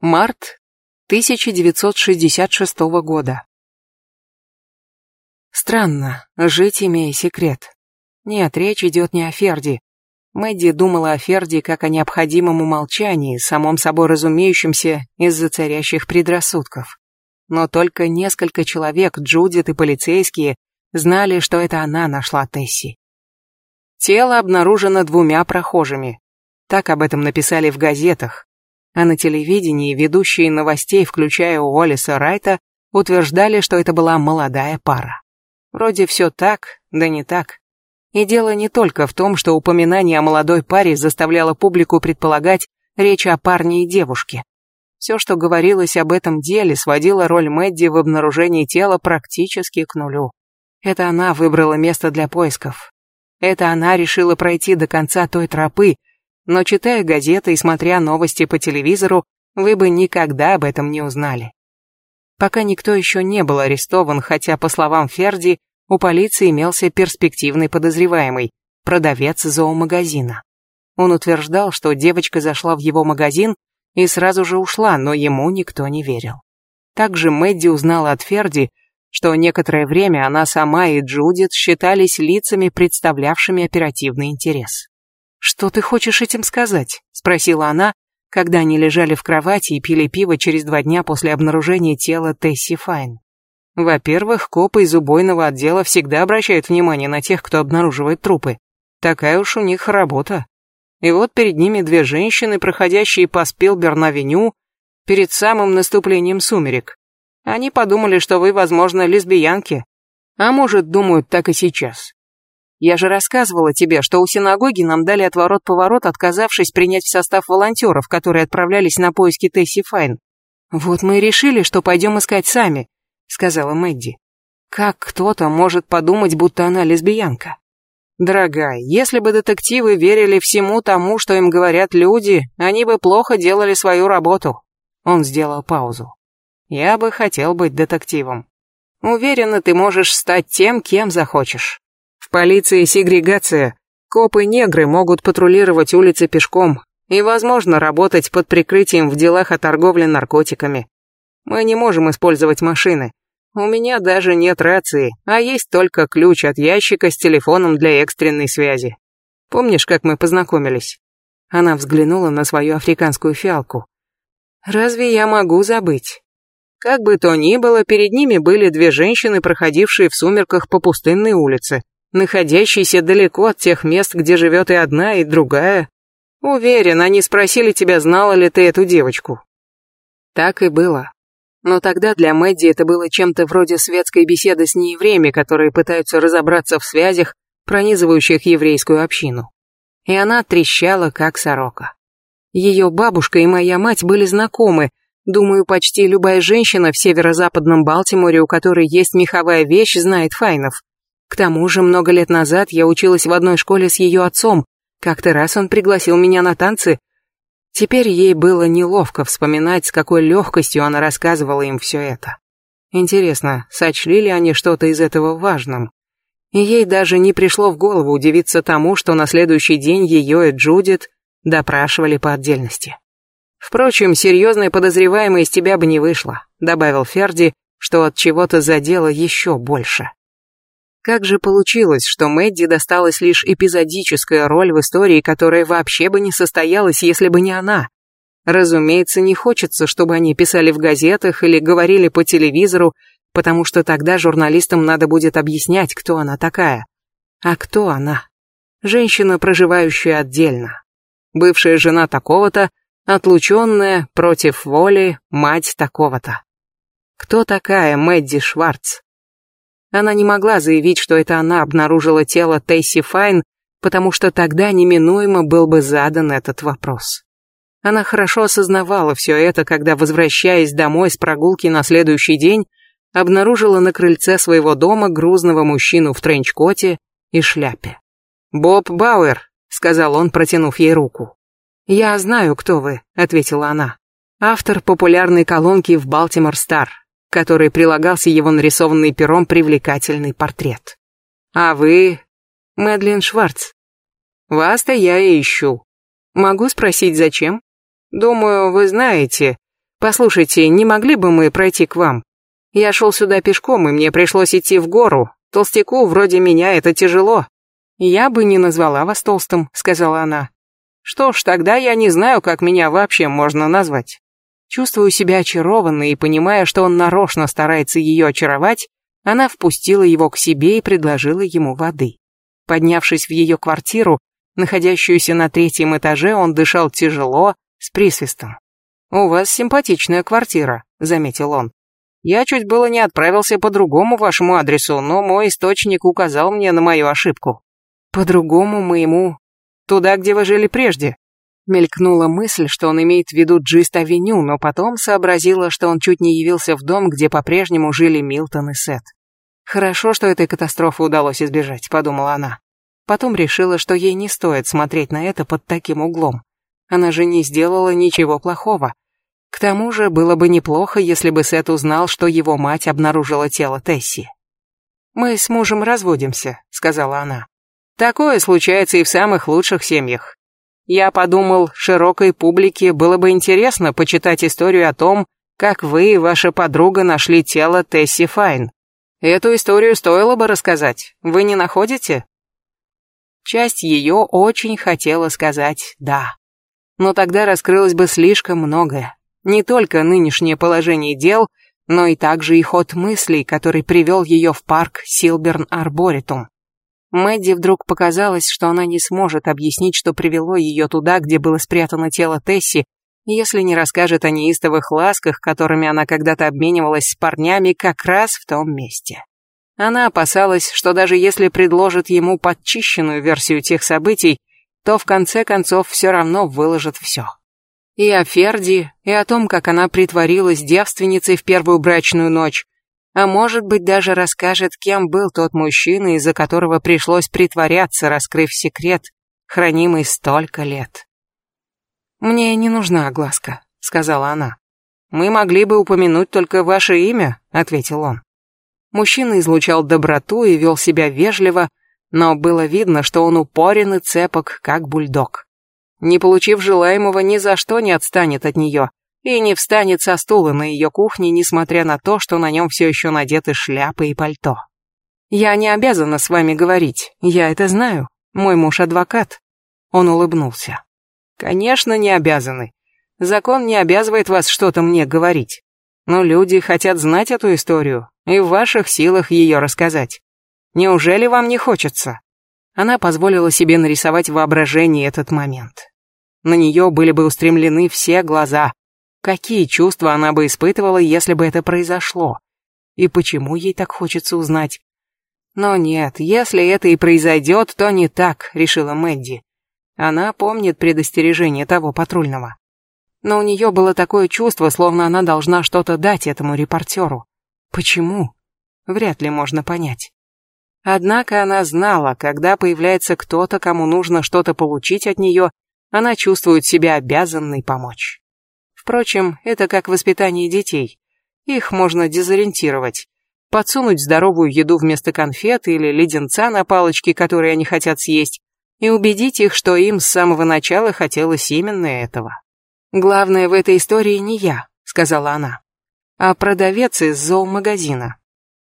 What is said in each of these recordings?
Март 1966 года. Странно, жить имея секрет. Нет, речь идет не о Ферди. Мэдди думала о Ферди как о необходимом умолчании, самом собой разумеющемся из-за царящих предрассудков. Но только несколько человек, Джудит и полицейские, знали, что это она нашла Тесси. Тело обнаружено двумя прохожими. Так об этом написали в газетах, а на телевидении ведущие новостей, включая Уоллиса Райта, утверждали, что это была молодая пара. Вроде все так, да не так. И дело не только в том, что упоминание о молодой паре заставляло публику предполагать речь о парне и девушке. Все, что говорилось об этом деле, сводило роль Мэдди в обнаружении тела практически к нулю. Это она выбрала место для поисков. Это она решила пройти до конца той тропы, но читая газеты и смотря новости по телевизору, вы бы никогда об этом не узнали. Пока никто еще не был арестован, хотя, по словам Ферди, у полиции имелся перспективный подозреваемый, продавец зоомагазина. Он утверждал, что девочка зашла в его магазин и сразу же ушла, но ему никто не верил. Также Мэдди узнала от Ферди, что некоторое время она сама и Джудит считались лицами, представлявшими оперативный интерес. «Что ты хочешь этим сказать?» – спросила она, когда они лежали в кровати и пили пиво через два дня после обнаружения тела Тесси Файн. Во-первых, копы из убойного отдела всегда обращают внимание на тех, кто обнаруживает трупы. Такая уж у них работа. И вот перед ними две женщины, проходящие по Спилберн-авеню перед самым наступлением сумерек. Они подумали, что вы, возможно, лесбиянки. А может, думают так и сейчас. Я же рассказывала тебе, что у синагоги нам дали отворот-поворот, отказавшись принять в состав волонтеров, которые отправлялись на поиски Тесси Файн. Вот мы и решили, что пойдем искать сами, сказала Мэдди. Как кто-то может подумать, будто она лесбиянка? Дорогая, если бы детективы верили всему тому, что им говорят люди, они бы плохо делали свою работу. Он сделал паузу. Я бы хотел быть детективом. Уверена, ты можешь стать тем, кем захочешь. В полиции сегрегация. Копы-негры могут патрулировать улицы пешком и, возможно, работать под прикрытием в делах о торговле наркотиками. Мы не можем использовать машины. У меня даже нет рации, а есть только ключ от ящика с телефоном для экстренной связи. Помнишь, как мы познакомились? Она взглянула на свою африканскую фиалку. Разве я могу забыть? Как бы то ни было, перед ними были две женщины, проходившие в сумерках по пустынной улице находящийся далеко от тех мест, где живет и одна, и другая. Уверен, они спросили тебя, знала ли ты эту девочку. Так и было. Но тогда для Мэдди это было чем-то вроде светской беседы с неевреями, которые пытаются разобраться в связях, пронизывающих еврейскую общину. И она трещала, как сорока. Ее бабушка и моя мать были знакомы, думаю, почти любая женщина в северо-западном Балтиморе, у которой есть меховая вещь, знает Файнов. К тому же много лет назад я училась в одной школе с ее отцом. Как-то раз он пригласил меня на танцы. Теперь ей было неловко вспоминать, с какой легкостью она рассказывала им все это. Интересно, сочли ли они что-то из этого важным? И ей даже не пришло в голову удивиться тому, что на следующий день ее и Джудит допрашивали по отдельности. Впрочем, серьезное подозреваемое из тебя бы не вышло, добавил Ферди, что от чего-то задело еще больше. Как же получилось, что Мэдди досталась лишь эпизодическая роль в истории, которая вообще бы не состоялась, если бы не она? Разумеется, не хочется, чтобы они писали в газетах или говорили по телевизору, потому что тогда журналистам надо будет объяснять, кто она такая. А кто она? Женщина, проживающая отдельно. Бывшая жена такого-то, отлученная, против воли, мать такого-то. Кто такая Мэдди Шварц? Она не могла заявить, что это она обнаружила тело Тесси Файн, потому что тогда неминуемо был бы задан этот вопрос. Она хорошо осознавала все это, когда, возвращаясь домой с прогулки на следующий день, обнаружила на крыльце своего дома грузного мужчину в тренчкоте и шляпе. «Боб Бауэр», — сказал он, протянув ей руку. «Я знаю, кто вы», — ответила она. «Автор популярной колонки в «Балтимор Стар» к которой прилагался его нарисованный пером привлекательный портрет. А вы... Мэдлин Шварц. Вас-то я и ищу. Могу спросить, зачем? Думаю, вы знаете. Послушайте, не могли бы мы пройти к вам? Я шел сюда пешком, и мне пришлось идти в гору. Толстяку вроде меня это тяжело. Я бы не назвала вас толстым, сказала она. Что ж, тогда я не знаю, как меня вообще можно назвать. Чувствую себя очарованной и понимая, что он нарочно старается ее очаровать, она впустила его к себе и предложила ему воды. Поднявшись в ее квартиру, находящуюся на третьем этаже, он дышал тяжело, с присвистом. «У вас симпатичная квартира», — заметил он. «Я чуть было не отправился по другому вашему адресу, но мой источник указал мне на мою ошибку». «По другому моему Туда, где вы жили прежде. Мелькнула мысль, что он имеет в виду Джист-авеню, но потом сообразила, что он чуть не явился в дом, где по-прежнему жили Милтон и Сет. «Хорошо, что этой катастрофы удалось избежать», — подумала она. Потом решила, что ей не стоит смотреть на это под таким углом. Она же не сделала ничего плохого. К тому же было бы неплохо, если бы Сет узнал, что его мать обнаружила тело Тесси. «Мы с мужем разводимся», — сказала она. Такое случается и в самых лучших семьях. Я подумал, широкой публике было бы интересно почитать историю о том, как вы и ваша подруга нашли тело Тесси Файн. Эту историю стоило бы рассказать, вы не находите? Часть ее очень хотела сказать «да». Но тогда раскрылось бы слишком многое. Не только нынешнее положение дел, но и также и ход мыслей, который привел ее в парк Силберн-Арборитум. Мэдди вдруг показалось, что она не сможет объяснить, что привело ее туда, где было спрятано тело Тесси, если не расскажет о неистовых ласках, которыми она когда-то обменивалась с парнями как раз в том месте. Она опасалась, что даже если предложит ему подчищенную версию тех событий, то в конце концов все равно выложит все. И о Ферди, и о том, как она притворилась девственницей в первую брачную ночь, а может быть, даже расскажет, кем был тот мужчина, из-за которого пришлось притворяться, раскрыв секрет, хранимый столько лет. «Мне не нужна огласка», — сказала она. «Мы могли бы упомянуть только ваше имя», — ответил он. Мужчина излучал доброту и вел себя вежливо, но было видно, что он упорен и цепок, как бульдог. Не получив желаемого, ни за что не отстанет от нее, и не встанет со стула на ее кухне, несмотря на то, что на нем все еще надеты шляпы и пальто. «Я не обязана с вами говорить, я это знаю. Мой муж адвокат». Он улыбнулся. «Конечно, не обязаны. Закон не обязывает вас что-то мне говорить. Но люди хотят знать эту историю, и в ваших силах ее рассказать. Неужели вам не хочется?» Она позволила себе нарисовать воображение этот момент. На нее были бы устремлены все глаза, Какие чувства она бы испытывала, если бы это произошло? И почему ей так хочется узнать? Но нет, если это и произойдет, то не так, решила Мэдди. Она помнит предостережение того патрульного. Но у нее было такое чувство, словно она должна что-то дать этому репортеру. Почему? Вряд ли можно понять. Однако она знала, когда появляется кто-то, кому нужно что-то получить от нее, она чувствует себя обязанной помочь. Впрочем, это как воспитание детей. Их можно дезориентировать. Подсунуть здоровую еду вместо конфет или леденца на палочке, которые они хотят съесть, и убедить их, что им с самого начала хотелось именно этого. «Главное в этой истории не я», — сказала она, — «а продавец из зоомагазина.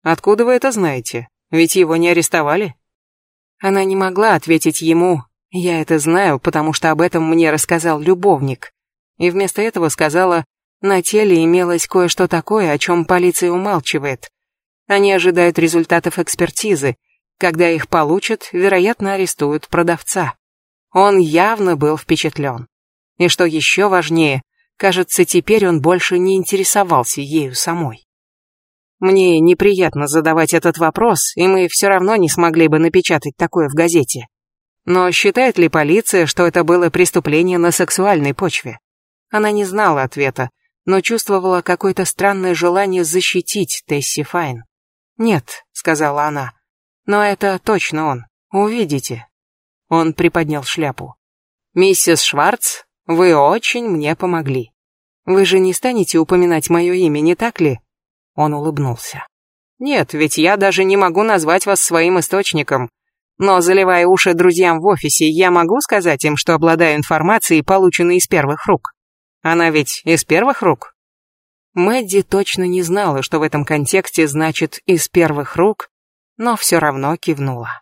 Откуда вы это знаете? Ведь его не арестовали?» Она не могла ответить ему, «Я это знаю, потому что об этом мне рассказал любовник», и вместо этого сказала, на теле имелось кое-что такое, о чем полиция умалчивает. Они ожидают результатов экспертизы. Когда их получат, вероятно, арестуют продавца. Он явно был впечатлен. И что еще важнее, кажется, теперь он больше не интересовался ею самой. Мне неприятно задавать этот вопрос, и мы все равно не смогли бы напечатать такое в газете. Но считает ли полиция, что это было преступление на сексуальной почве? Она не знала ответа, но чувствовала какое-то странное желание защитить Тесси Файн. «Нет», — сказала она, — «но это точно он. Увидите». Он приподнял шляпу. «Миссис Шварц, вы очень мне помогли. Вы же не станете упоминать мое имя, не так ли?» Он улыбнулся. «Нет, ведь я даже не могу назвать вас своим источником. Но, заливая уши друзьям в офисе, я могу сказать им, что обладаю информацией, полученной из первых рук. Она ведь из первых рук? Мэдди точно не знала, что в этом контексте значит «из первых рук», но все равно кивнула.